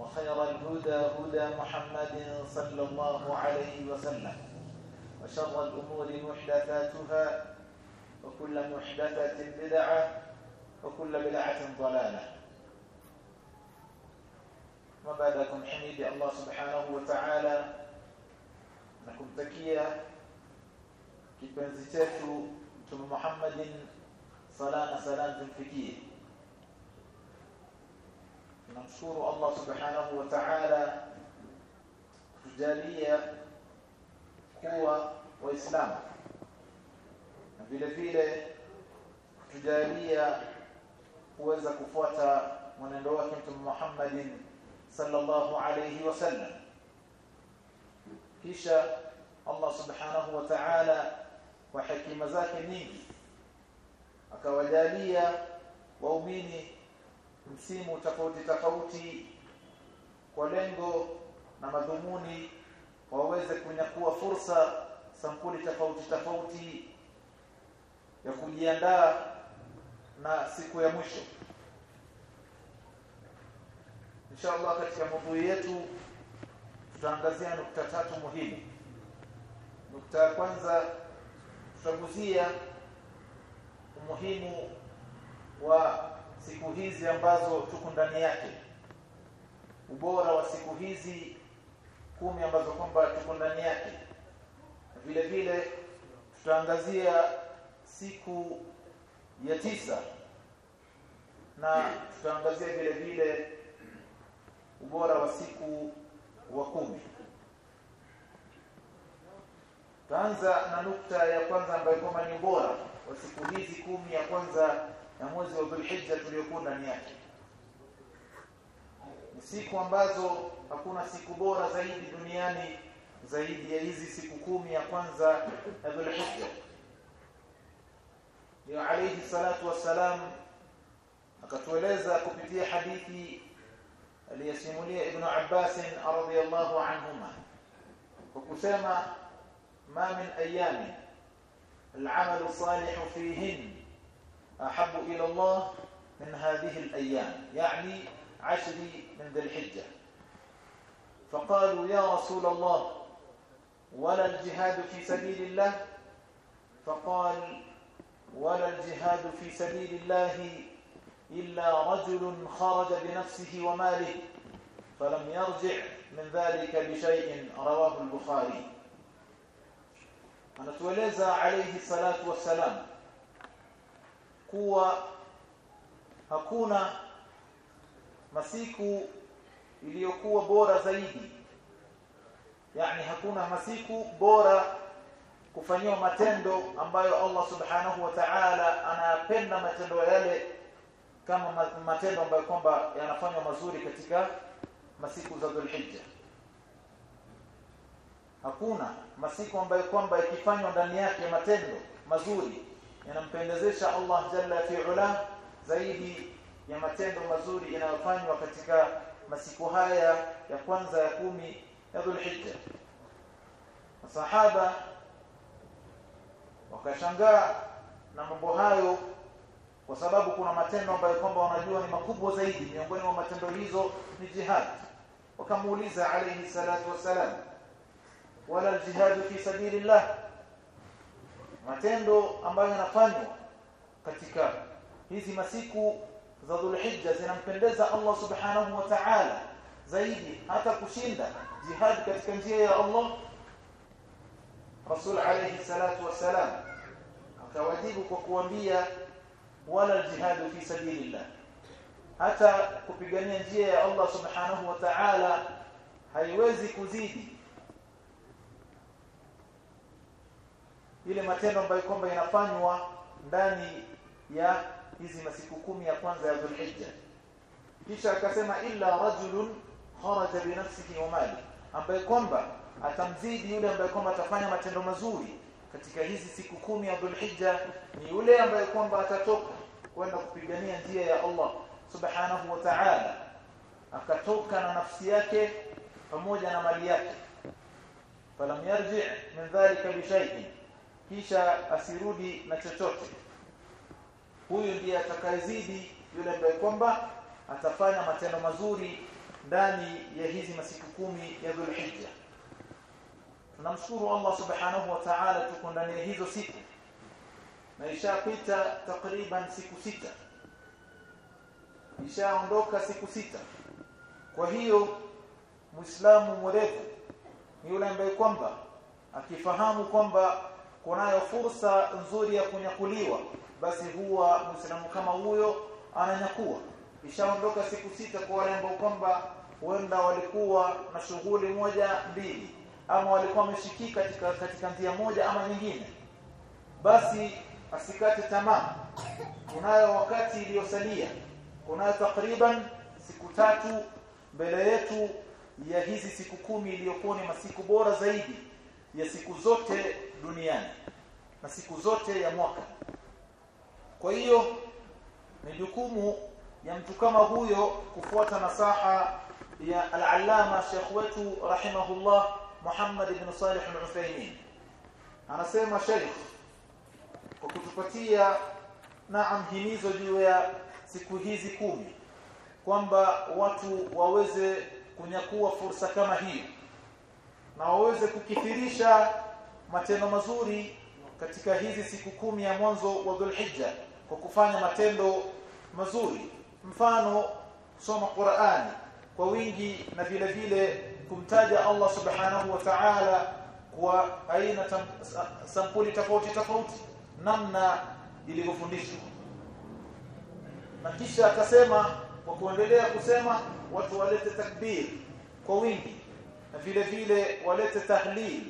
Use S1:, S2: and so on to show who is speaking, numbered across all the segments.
S1: وخير الهدى هدى محمد صلى الله عليه وسلم وشر الأمور محدثاتها وكل محدثة بدعة وكل بدعة ضلالة. ما بعدكم حميد الله سبحانه وتعالى. nakumtakia kipenzi chetu mtume Muhammadin sala na salam tunamshukuru Allah subhanahu wa ta'ala kutujalia kuwa waislamu. Na vile vile kutujalia kuweza kufuata mwenendo wake mtume Muhammadin sallallahu alayhi wasallam kisha Allah subhanahu wa ta'ala kwa hekima zake nyingi akawajalia waumini msimu tofauti tofauti kwa lengo na madhumuni waweze kunyakua fursa sampuli tofauti tofauti ya kujiandaa na siku ya mwisho. Inshallah katika mada yetu tutaangazia nukta tatu muhimu. Nukta ya kwanza tutaguzia umuhimu wa siku hizi ambazo tuko ndani yake. Ubora wa siku hizi kumi ambazo kwamba tuko ndani yake. Vile vile tutaangazia siku ya tisa na tutaangazia vile vile ubora wa siku wa kumi. Taanza na nukta ya kwanza ambayo kwamba ni bora wa siku hizi kumi ya kwanza ya mwezi wa Dhulhijja tuliyokuwa ndani yake. Ni siku ambazo hakuna siku bora zaidi duniani zaidi ya hizi siku kumi ya kwanza ya Dhulhijja. Ndio alayhi salatu wassalam akatueleza kupitia hadithi aliyasimulia Ibn Abbas radhiyallahu anhuma kwa kusema ما من أيام العمل الصالح فيهن أحب إلى الله من هذه الأيام يعني عشر من ذي الحجة. فقالوا يا رسول الله ولا الجهاد في سبيل الله؟ فقال ولا الجهاد في سبيل الله إلا رجل خرج بنفسه وماله فلم يرجع من ذلك بشيء رواه البخاري. anatueleza alayhi salatu wassalam kuwa hakuna masiku iliyokuwa bora zaidi. Yani hakuna masiku bora kufanyiwa matendo ambayo Allah subhanahu wa ta'ala anapenda matendo yale kama matendo ambayo kwamba yanafanywa mazuri katika masiku za Dhulhijja. Hakuna masiku ambayo kwamba ikifanywa ndani yake matendo mazuri yanampendezesha Allah jalla fi'ala zaidi ya matendo mazuri yanayofanywa katika masiku haya ya kwanza ya kumi ya Dhulhijja. Masahaba wakashangaa na mambo hayo kwa sababu kuna matendo ambayo kwamba wanajua ni makubwa zaidi. Miongoni mwa matendo hizo ni jihad. Wakamuuliza alayhi salatu wasalam wala jihad fi sabilillah matendo ambayo yanafanywa katika hizi masiku za Dhulhijja zinampendeza Allah subhanahu wa ta'ala zaidi hata kushinda jihad katika njia ya Allah. Rasul alayhi salatu wasalam akawajibu kwa kuambia wala jihadu fi sabilillah. Hata kupigania njia ya Allah subhanahu wa ta'ala haiwezi kuzidi ile matendo ambayo kwamba yanafanywa ndani ya hizi masiku kumi ya kwanza ya Dhulhijja. Kisha akasema illa rajulun kharaja bi nafsihi wa mali ambaye kwamba atamzidi yule ambaye kwamba atafanya matendo mazuri katika hizi siku kumi ya Dhulhijja ni yule ambaye kwamba atatoka kwenda kupigania njia ya Allah subhanahu wa ta'ala. Akatoka na nafsi yake pamoja na mali yake. Falam yarji min dhalika bi shay'in kisha asirudi na chochote. Huyu ndiye atakayezidi yule ambaye kwamba atafanya matendo mazuri ndani ya hizi masiku kumi ya Dhulhijja. Tunamshukuru Allah subhanahu wa ta'ala tuko ndani ya hizo siku. Na ishapita takriban siku sita. Ishaondoka siku sita. Kwa hiyo muislamu mwerevu ni yule ambaye kwamba akifahamu kwamba kunayo fursa nzuri ya kunyakuliwa basi huwa muislamu kama huyo ananyakua. Ishaondoka siku sita kwa wale ambao kwamba huenda walikuwa na shughuli moja mbili ama walikuwa wameshikika katika katika njia moja ama nyingine. Basi asikate tamaa. Kunayo wakati iliyosalia. Kunayo takriban siku tatu mbele yetu ya hizi siku kumi iliyokuwa ni masiku bora zaidi ya siku zote duniani na siku zote ya mwaka. Kwa hiyo ni jukumu ya mtu kama huyo kufuata nasaha ya al-allama Sheikh wetu rahimahullah Muhammad ibn Salih al-Uthaymeen anasema Sheikh kwa kutupatia naam himizo juu ya siku hizi kumi kwamba watu waweze kunyakua fursa kama hiyo na waweze kukithirisha matendo mazuri katika hizi siku kumi ya mwanzo wa Dhulhijja kwa kufanya matendo mazuri. Mfano soma Qur'ani kwa wingi na vile vile kumtaja Allah subhanahu wa ta'ala kwa aina sampuli tofauti tofauti namna ilivyofundishwa. Na kisha akasema kwa kuendelea kusema watu walete takbir kwa wingi na vile vile walete tahlil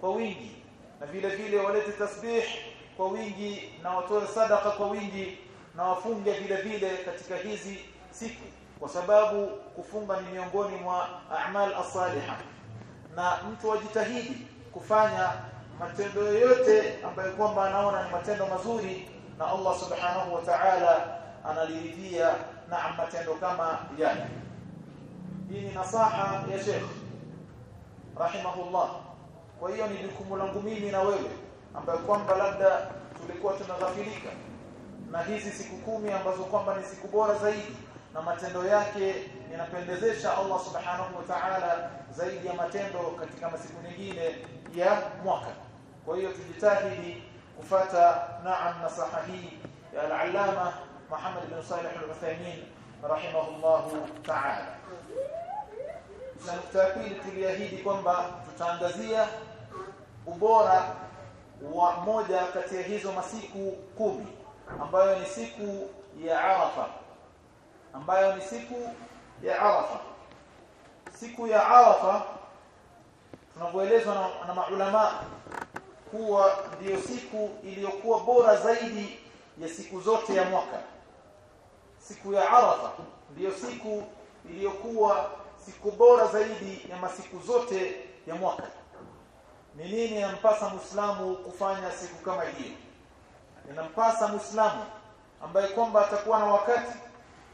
S1: kwa wingi. Na vile vile walete tasbih kwa wingi na watoe sadaka kwa wingi na wafunge vile vile katika hizi siku. Kwa sababu kufunga ni miongoni mwa a'mal as-salihah na mtu ajitahidi kufanya matendo yote ambayo kwamba anaona ni matendo mazuri na Allah subhanahu wa ta'ala analiridhia na matendo kama yale hii ni nasaha ya Sheikh rahimahullah. Kwa hiyo ni jukumu langu mimi na wewe ambayo kwamba labda tulikuwa tunaghafilika na hizi siku kumi ambazo kwamba ni siku bora zaidi na matendo yake yanapendezesha Allah subhanahu wa ta'ala zaidi ya matendo katika masiku mengine ya mwaka. Kwa hiyo tujitahidi kufata naam nasaha hii ya al-allama Muhammad bin Salih al-Uthaymeen rahimahullah ta'ala nukta pili tuliahidi kwamba tutaangazia ubora wa moja kati ya hizo masiku kumi ambayo ni siku ya Arafa. Ambayo ni siku ya Arafa. Siku ya Arafa tunavyoelezwa na, na maulama kuwa ndiyo siku iliyokuwa bora zaidi ya siku zote ya mwaka. Siku ya Arafa ndiyo siku iliyokuwa siku bora zaidi ya masiku zote ya mwaka. Ni nini inampasa muislamu kufanya siku kama hiyo inampasa muislamu ambaye kwamba atakuwa na wakati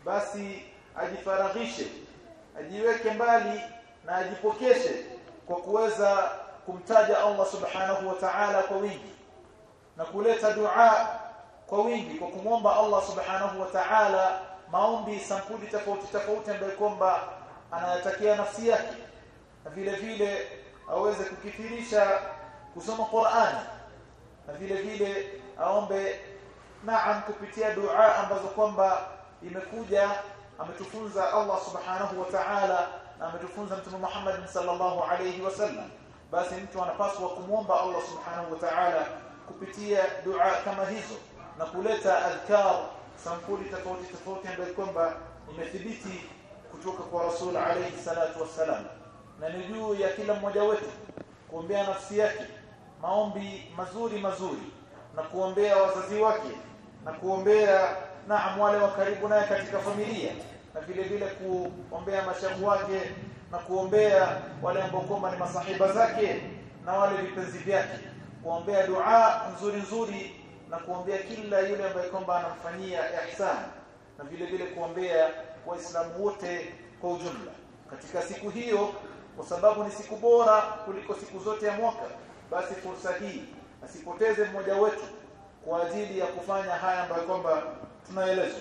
S1: basi ajifaraghishe ajiweke mbali na ajipokeshe kwa kuweza kumtaja Allah subhanahu wa ta'ala kwa wingi na kuleta dua kwa wingi kwa kumwomba Allah subhanahu wa ta'ala maombi sampuli tofauti tofauti ambayo kwamba anayatakia nafsi yake vile vile aweze kukithirisha kusoma Qur'ani na vile vile aombe naam kupitia dua ambazo kwamba imekuja ametufunza Allah subhanahu wa ta'ala na ametufunza mtume Muhammad sallallahu alayhi wasallam basi mtu anapaswa kumwomba Allah subhanahu wa ta'ala kupitia dua kama hizo na kuleta adhkar sampuli tofauti tofauti ambayo kwamba imethibiti kutoka kwa Rasul alayhi salatu wassalam. Na ni juu ya kila mmoja wetu kuombea nafsi yake maombi mazuri mazuri na kuombea wazazi wake na kuombea naam wale wa karibu naye katika familia na vile vile kuombea mashabu wake na kuombea wale ambao kwamba ni masahiba zake na wale vipenzi vyake. Kuombea dua nzuri nzuri na kuombea kila yule ambaye kwamba anamfanyia ihsan. Na vile vile kuombea waislamu wote kwa ujumla katika siku hiyo kwa sababu ni siku bora kuliko siku zote ya mwaka basi fursa hii asipoteze mmoja wetu kwa ajili ya kufanya haya ambayo kwamba tunaelezwa.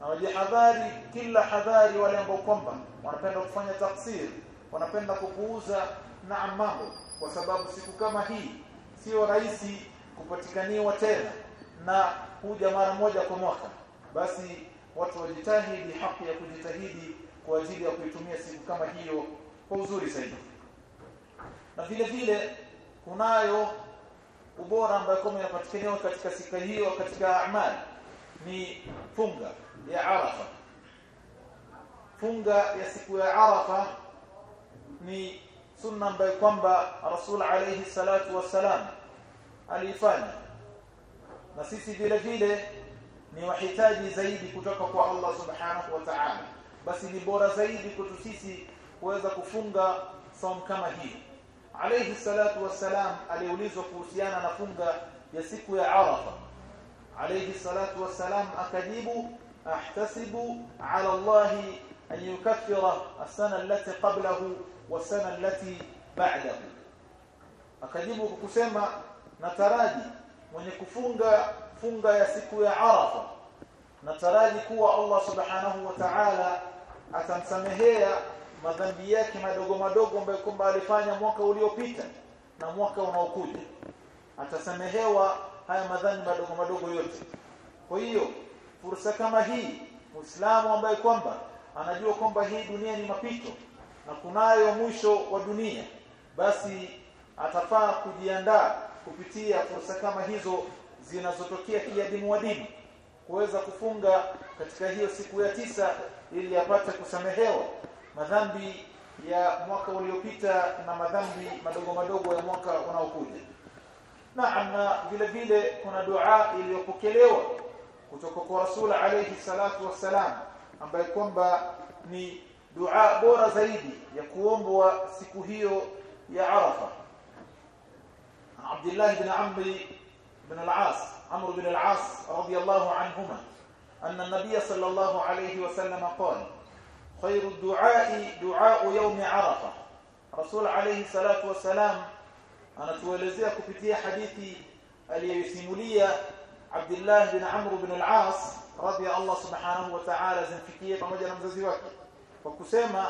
S1: Na wajihadhari kila hadhari wale ambao kwamba wanapenda kufanya taksir wanapenda kupuuza na mambo kwa sababu siku kama hii sio rahisi kupatikaniwa tena na huja mara moja kwa mwaka. Basi watu wajitahidi haki ya kujitahidi kwa ajili ya kuitumia siku kama hiyo kwa uzuri zaidi. Na vile vile kunayo ubora ambayo kama inapatikaniwa katika siku hiyo katika amali ni funga ya Arafa. Funga ya siku ya Arafa ni sunna ambayo kwamba Rasul alayhi salatu wassalam alifanya. Na sisi vile vile ni wahitaji zaidi kutoka kwa Allah subhanahu wa ta'ala. Basi ni bora zaidi kwetu sisi kuweza kufunga saum kama hii. Alayhi salatu wassalam aliulizwa kuhusiana na funga ya siku ya Arafa. Alayhi salatu wassalam akajibu ahtasibu ala Allah an yukaffira as-sana allati qablahu was-sana allati ba'dahu. Akajibu kusema nataraji mwenye kufunga funga ya siku ya Arafa. Nataraji kuwa Allah subhanahu wa ta'ala atamsamehea madhambi yake madogo madogo ambayo kwamba alifanya mwaka uliopita na mwaka unaokuja. Atasamehewa haya madhambi madogo madogo yote. Kwa hiyo fursa kama hii muislamu ambaye kwamba anajua kwamba hii dunia ni mapito na kunayo mwisho wa dunia basi atafaa kujiandaa kupitia fursa kama hizo zinazotokea kiadimu wadimu kuweza kufunga katika hiyo siku ya tisa ili apate kusamehewa madhambi ya mwaka uliopita na madhambi madogo madogo ya mwaka unaokuja. Naam na vile vile kuna dua iliyopokelewa kutoka kwa Rasul alayhi salatu wassalam ambaye kwamba ni dua bora zaidi ya kuombwa siku hiyo ya Arafa. Abdullah ibn Amr ibn al-As Amr ibn al-As radiyallahu anhuma أن النبي صلى الله عليه وسلم قال خير الدعاء دعاء يوم عرفة رسول عليه الصلاة والسلام anatuelezea kupitia hadithi aliyosimulia Abdullah bin Amr bin al-As radhi Allah subhanahu wa ta'ala zimfikie pamoja na mzazi wake kwa kusema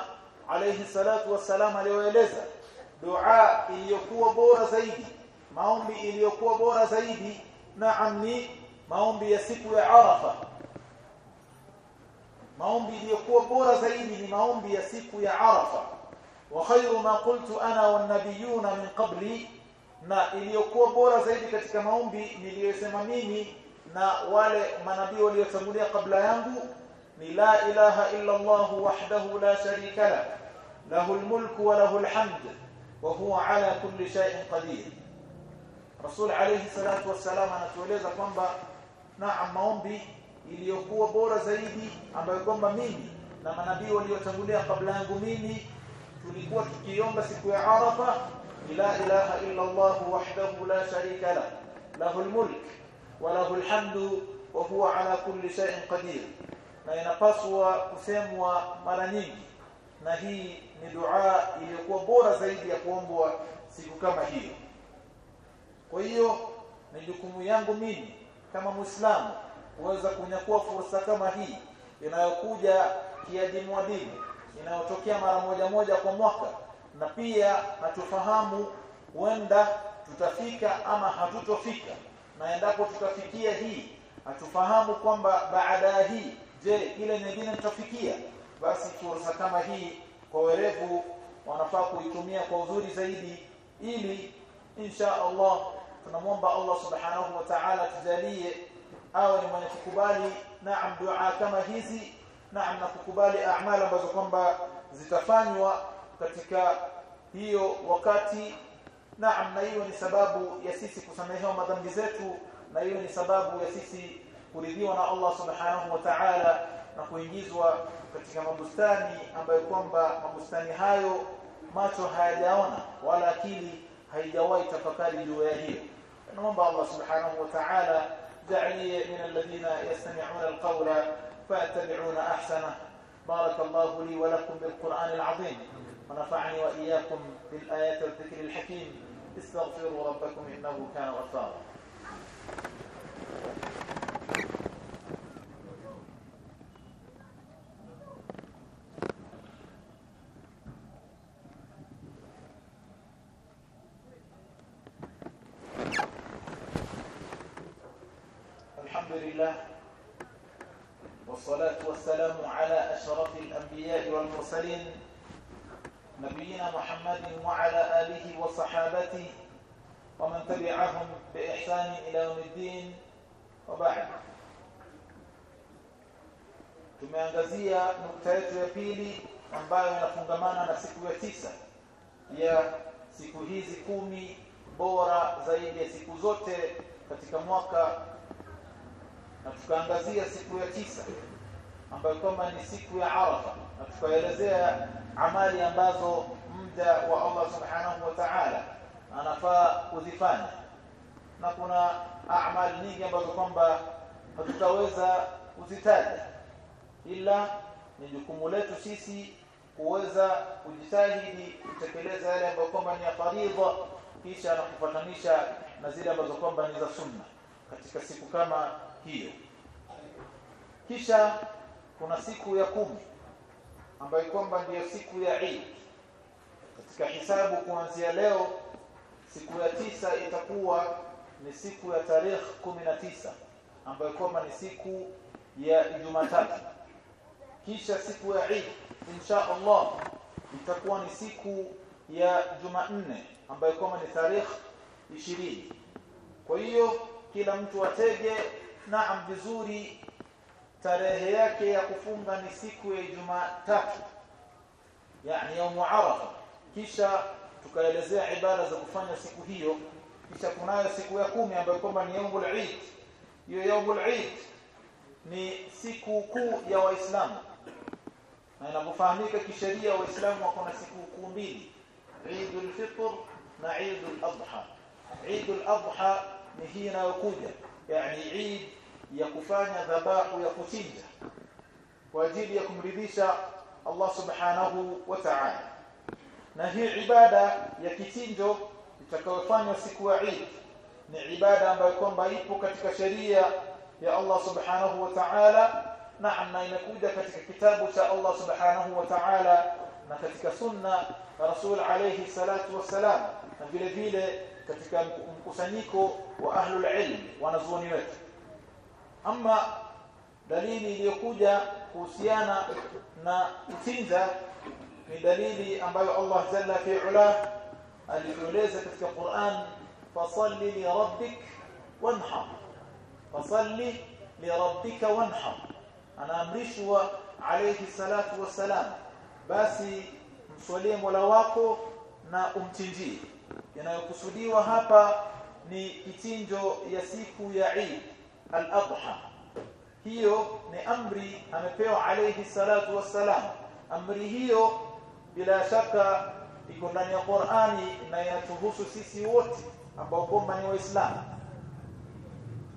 S1: alayhi salatu wassalam aliyoeleza dua iliyokuwa bora zaidi maombi iliyokuwa bora zaidi. Naam ni maombi ya siku ya Arafa. Maombi iliyokuwa bora zaidi ni maombi ya siku ya Arafa. Wa khairu ma qultu ana wan nabiyuna min qabli na iliyokuwa bora zaidi katika maombi niliyosema mimi na wale manabii waliotangulia kabla yangu ni la ilaha illa Allah wahdahu la sharika la lahu almulku wa lahu alhamd wa huwa ala kulli shay'in qadir Rasul alayhi salatu wassalam anatueleza kwamba naam maombi iliyokuwa bora zaidi ambayo kwamba mimi na manabii waliotangulia kabla yangu mimi tulikuwa tukiomba siku ya Arafa la ilaha illa Allah wahdahu la sharika la lahu almulk wa lahu alhamdu wa huwa ala kulli shay'in qadir. Na inapaswa kusemwa mara nyingi na hii ni dua iliyokuwa bora zaidi ya kuombwa siku kama hiyo kwa hiyo ni jukumu yangu mimi kama muislamu kuweza kunyakua fursa kama hii inayokuja kiadimu adimu inayotokea mara moja moja kwa mwaka. Na pia natufahamu huenda tutafika ama hatutofika. Na endapo tutafikia hii hatufahamu kwamba baada ya hii je ile nyingine tutafikia? Basi fursa kama hii kwa werevu wanafaa kuitumia kwa uzuri zaidi ili insha Allah tunamwomba Allah subhanahu wa ta'ala tujalie awe ni mwenye kukubali naam dua kama hizi naam na kukubali amali ambazo kwamba zitafanywa katika hiyo wakati. Naam na hiyo ni sababu ya sisi kusamehewa madhambi zetu na hiyo ni sababu ya sisi kuridhiwa na Allah subhanahu wa ta'ala na kuingizwa katika mabustani ambayo kwamba mabustani hayo macho hayajaona wala akili haijawahi tafakari juu ya hiyo subhanahu wa ta'ala جعلي من الذين يستمعون القول فيتبعون أحسنه. بارك الله لي ولكم بالقرآن العظيم. ونفعني وإياكم بالآيات والذكر الحكيم. استغفروا ربكم إنه كان غفارا. الحمد لله والصلاة والسلام على أشرف الأنبياء والمرسلين نبينا محمد وعلى آله وصحابته ومن تبعهم بإحسان إلى يوم الدين وبعد tumeangazia nukta yetu ya pili ambayo inafungamana na siku ya tisa ya siku hizi kumi bora zaidi ya siku zote katika mwaka na tukaangazia siku ya tisa ambayo kwamba ni siku ya Arafa na tukaelezea amali ambazo mja wa Allah subhanahu wa ta'ala anafaa kuzifanya. Na kuna amali nyingi ambazo kwamba hatutaweza kuzitaja ila ni jukumu letu sisi kuweza kujitahidi kutekeleza yale ambayo kwamba ni ya faridha kisha na kupatanisha na zile ambazo kwamba ni za sunna katika siku kama hiyo. Kisha kuna siku ya kumi ambayo kwamba ndiyo siku ya Eid. Katika hisabu kuanzia leo siku ya tisa itakuwa ni siku ya tarehe tisa ambayo kwamba ni siku ya Jumatatu. Kisha siku ya Eid insha Allah itakuwa ni siku ya Jumanne ambayo kwamba ni tarehe ishirini. Kwa hiyo kila mtu atege naam vizuri. Tarehe yake ya kufunga ni siku ya Jumatatu yani yaumu Arafa. Kisha tukaelezea ibada za kufanya siku hiyo. Kisha kunayo siku ya kumi ambayo kwamba ni yaumul Eid. Hiyo yaumul Eid ni siku kuu ya Waislamu. Na inapofahamika kisheria Waislamu wako na siku kuu mbili Eidul Fitr na Eidul Adha. Eidul Adha ni hii inayokuja yani Eid ya kufanya dhabahu ya kuchinja kwa ajili ya kumridhisha Allah subhanahu wa ta'ala. Na hii ibada ya kichinjo itakayofanywa siku ya Eid ni ibada ambayo kwamba ipo katika sheria ya Allah subhanahu wa ta'ala naam na inakuja katika kitabu cha Allah subhanahu wa ta'ala na katika sunna Rasul alayhi salatu wassalam na vile vile katika mkusanyiko wa ahlul ilm wanazuoni wetu. Ama dalili iliyokuja kuhusiana na kuchinja ni dalili ambayo Allah jalla fi ula alitueleza katika Qur'an fasalli li rabbik wanhar. Fasalli li rabbika wanhar. Anaamrishwa alayhi salatu wassalam basi mswalie Mola wako na umchinjie inayokusudiwa hapa ni kichinjo ya siku ya Eid al-Adha. Hiyo ni amri amepewa alayhi salatu wassalam. Amri hiyo bila shaka iko ndani ya Qur'ani na inatuhusu sisi wote ambao kwamba ni waislamu.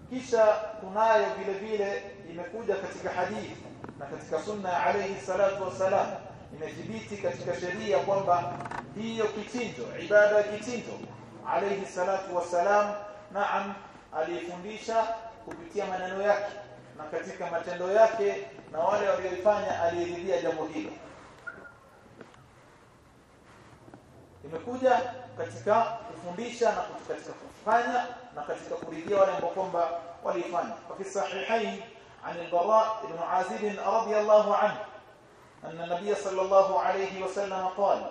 S1: Kisha kunayo vile vile imekuja katika hadithi na katika sunna alayhi salatu wassalam. Imethibiti katika sheria kwamba hiyo kichinjo ibada ya kichinjo alayhi salatu wassalam naam alifundisha kupitia maneno yake na katika matendo yake na wale walioifanya aliridhia jambo hilo imekuja katika kufundisha na katika kufanya na katika kuridhia wale ambao kwamba walifanya kwa sahihain عن البراء بن عازب رضي الله عنه أن النبي صلى الله عليه وسلم قال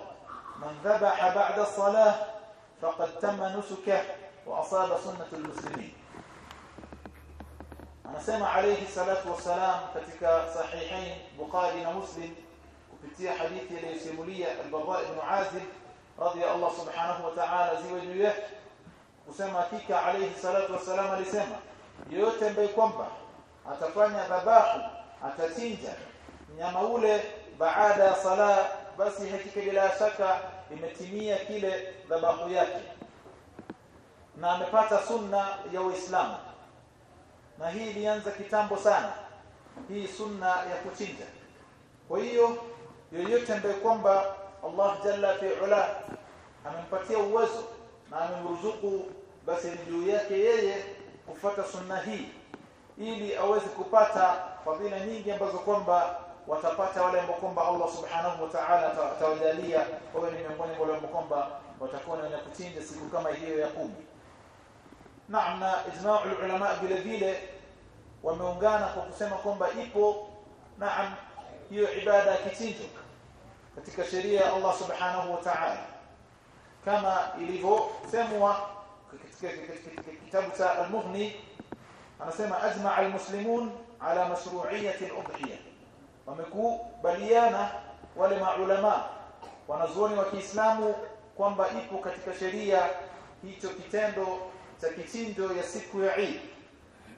S1: من ذبح بعد الصلاة فقد تم نسكه وأصاب سنة المسلمين anasema alayhi salatu wassalam katika sahihain Bukhari na Muslim kupitia hadithi iliyosimulia al-Bara ibn Azib radhi Allah subhanahu wa ta'ala ziwe juu yake kusema hakika alayhi salatu wassalam alisema yote ambaye kwamba atafanya dhabahu atachinja mnyama ule baada ya sala basi hakika bila shaka imetimia kile dhabahu yake. Na amepata sunna ya Uislamu. Na hii ilianza kitambo sana. Hii sunna ya kuchinja. Kwa hiyo yoyote ambaye kwamba Allah jalla fi'ala amempatia uwezo na amemruzuku basi juu yake yeye kufata sunna hii ili aweze kupata fadhila nyingi ambazo kwamba watapata wale ambao kwamba Allah subhanahu wa ta'ala atawajalia wawe ni miongoni mwa wale ambao kwamba watakuwa na kuchinja siku kama hiyo ya kumi. Naam na ijma'u ulama vile vile wameungana kwa kusema kwamba ipo naam hiyo ibada ya kichinjo katika sheria ya Allah subhanahu wa ta'ala. Kama ilivyosemwa katika kitabu cha al-Mughni anasema ajma'a al-muslimun ala mashru'iyyati al-udhiyah wamekubaliana wale maulama wanazuoni wa Kiislamu kwamba ipo katika sheria hicho kitendo cha kichinjo ya siku ya Eid.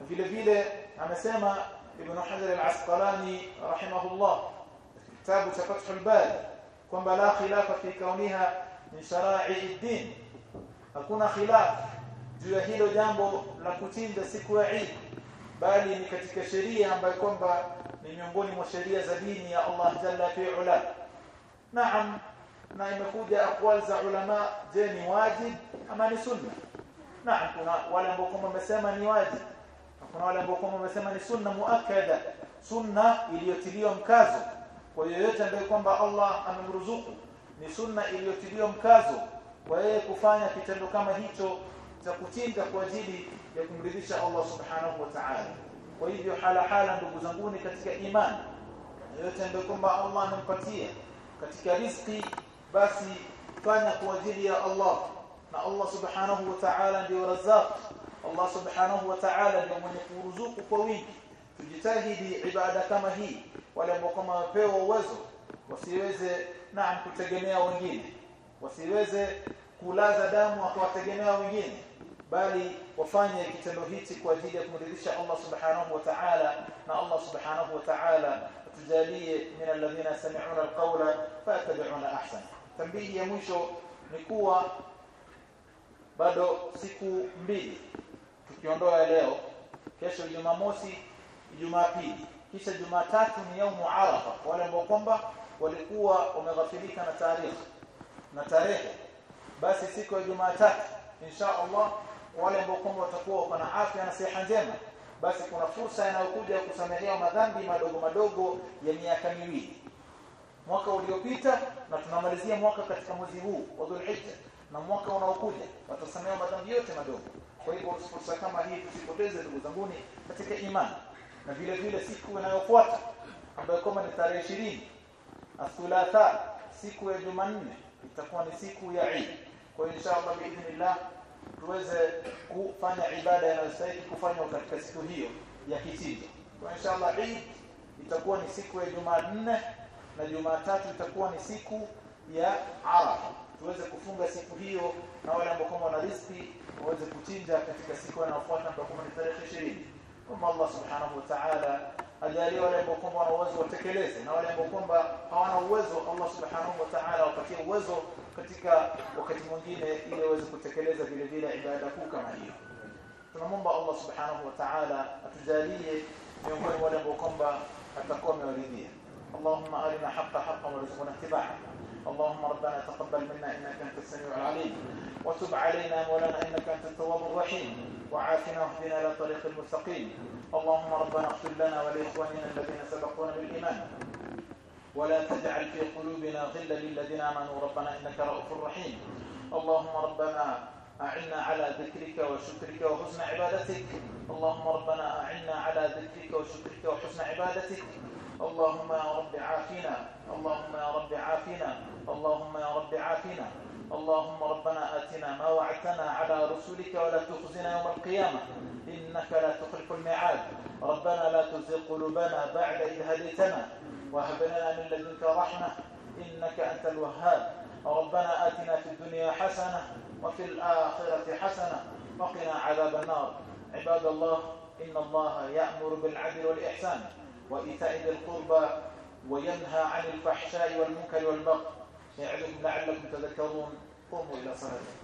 S1: Vile vile amesema Ibn Hajar al-Asqalani rahimahullah kitabu cha Fathul Bari kwamba la khilafa fi kauniha min shara'i ad-din hakuna khilaf juu ya hilo jambo la kuchinja siku ya Eid bali ni katika sheria ambayo kwamba ni miongoni mwa sheria za dini ya Allah jalla fi ula naam na imekuja aqwal za ulama je ni wajib ama ni sunna? Naam kuna wale ambao kama wamesema ni wajib kuna wale ambao kama wamesema ni sunna muakkada sunna iliyotiliwa mkazo. Kwa yoyote ambaye kwamba Allah amemruzuku ni sunna iliyotiliwa mkazo kwa yeye kufanya kitendo kama hicho cha kuchinja kwa ajili ya kumridhisha Allah subhanahu wa ta'ala kwa hivyo hala hala ndugu zanguni katika imani. Yote ndio kwamba Allah anampatia katika riziki basi fanya kwa ajili ya Allah. Na Allah subhanahu wa ta'ala ndio razzaq. Allah subhanahu wa ta'ala ndio mwenye kuruzuku kwa wingi. Tujitahidi ibada kama hii. Wale ambao kama wapewa uwezo wasiweze naam kutegemea wengine. Wasiweze kulaza damu akawategemea wengine bali wafanye kitendo hichi kwa ajili ya kumridhisha Allah subhanahu wa ta'ala na Allah subhanahu wa ta'ala atujalie min alladhina sami'una alqawla fayattabi'una ahsan tambihi ya mwisho ni kuwa bado siku mbili tukiondoa leo kesho Jumamosi Jumapili. Kisha Jumatatu ni yaumu Arafa. Wale ambao kwamba walikuwa wameghafilika na tarehe na tarehe basi siku ya Jumatatu insha Allah wale ambao kwamba watakuwa wako na afya na siha njema basi kuna fursa inayokuja kusamehewa madhambi madogo madogo ya miaka miwili. Mwaka uliopita na tunamalizia mwaka katika mwezi huu wa Dhulhijja na mwaka unaokuja watasamehewa madhambi yote madogo. Kwa hivyo fursa kama hii tusipoteze ndugu zanguni katika imani. Na vile vile siku inayofuata ambayo kama ni tarehe 20 athulatha siku ya Jumanne itakuwa ni siku ya Eid. Kwa inshallah biidhnillah tuweze kufanya ibada inayostahili kufanywa katika siku hiyo ya kichinjo kwa inshallah Eid itakuwa ni siku ya Jumanne na Jumatatu itakuwa ni siku ya Arafa. Tuweze kufunga siku hiyo na wale ambao kama wana riski waweze kuchinja katika siku inayofuata ambayo kama ni tarehe 20 kwa Allah subhanahu wa ta'ala ajalie wale ambao kwamba wana uwezo watekeleze na wale ambao kwamba hawana uwezo Allah subhanahu wa ta'ala wapatie uwezo katika wakati mwingine ili waweze kutekeleza vile vile ibada kuu kama hiyo tunamwomba Allah subhanahu wa ta'ala atujalie miongoni mwa wale ambao kwamba atakuwa amewaridhia. اللهم أرنا حق حقا وارزقنا اتباعه اللهم ربنا تقبل منا إنك أنت السميع العليم وتب علينا مولانا إنك أنت التواب الرحيم وعافنا واهدنا إلى طريق المستقيم اللهم ربنا اغفر لنا ولإخواننا الذين سبقونا بالإيمان ولا تجعل في قلوبنا غلا للذين آمنوا. ربنا إنك رؤوف رحيم. اللهم ربنا أعنا على ذكرك وشكرك وحسن عبادتك. اللهم ربنا أعنا على ذكرك وشكرك وحسن عبادتك. اللهم يا رب عافنا اللهم يا رب عافنا اللهم يا رب عافنا اللهم ربنا آتنا ما وعدتنا على رسلك ولا تخزنا يوم القيامة. إنك لا تخلف الميعاد. ربنا لا تزغ قلوبنا بعد إذ هديتنا. وهب لنا من لدنك رحمة إنك أنت الوهاب. ربنا آتنا في الدنيا حسنة وفي الآخرة حسنة وقنا عذاب النار. عباد الله إن الله يأمر بالعدل والإحسان وإيتاء ذي القربى وينهى عن الفحشاء والمنكر والبغي. يعظكم لعلكم تذكرون. قوموا إلى صلاتكم.